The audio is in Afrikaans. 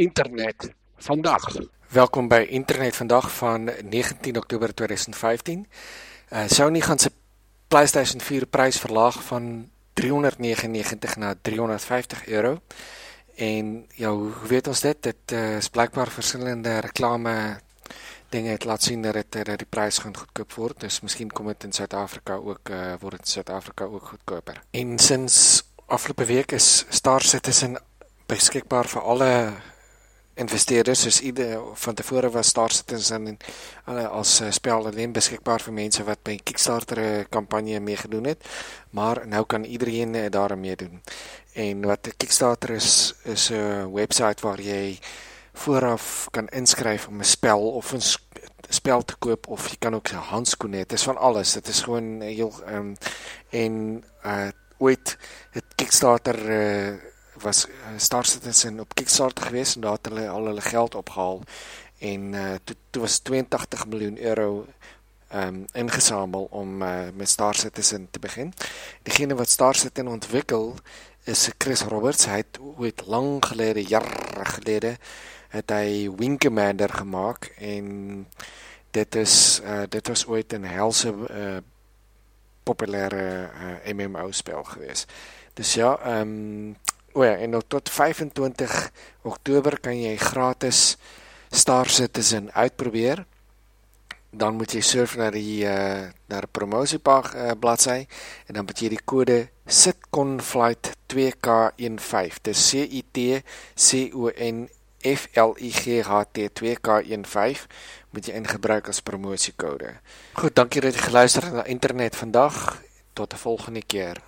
Internet vandag. Welkom by Internet vandag van 19 Oktober 2015. Uh Sony gaan se PlayStation 4 prys verlaag van 399 na 350 euro. En ja, hoe weet ons dit? Dit uh, is blykbaar verskillende reklame dinge het laat sien dat dit dat die prys gaan goedkoop word. Dus miskien kom dit in Suid-Afrika ook uh, word dit in Suid-Afrika ook goedkoper. En sins afgelope week is Star Citizen beskikbaar vir alle investeerders soos ieder van tevore was Star Citizen en alle as uh, spel alleen beskikbaar vir mense wat by Kickstarter kampanje meegedoen het. Maar nou kan iedereen uh, daarmee meedoen. En wat Kickstarter is is 'n webwerf waar jy vooraf kan inskryf om 'n spel of 'n spel te koop of jy kan ook 'n handskoen hê dit is van alles. Dit is gewoon heel um, en uh, ooit het Kickstarter uh, was uh, Star Citizen op Kickstarter geweest en daar het hulle al hulle geld opgehaal en uh, toe toe was 82 miljoen euro um, ingesamel om uh, met Star Citizen te begin. Diegene wat Star Citizen ontwikkel is Chris Roberts. Hy het ooit lank gelede, jare gelede, het hy Wing Commander gemaak en dit is uh, dit was ooit 'n helse uh, populêre uh, MMO spel geweest. Dus ja, ehm um, O ja, en tot 25 Oktober kan jy gratis Star Citizen uitprobeer. Dan moet jy surf na die uh na die promosiepag uh, bladsy en dan moet jy die kode sitconflight 2k15. Dis C I T C O N F L I G H T 2k15 moet jy ingebruik as promosiekode. Goed, dankie dat jy geluister het na internet vandag. Tot 'n volgende keer.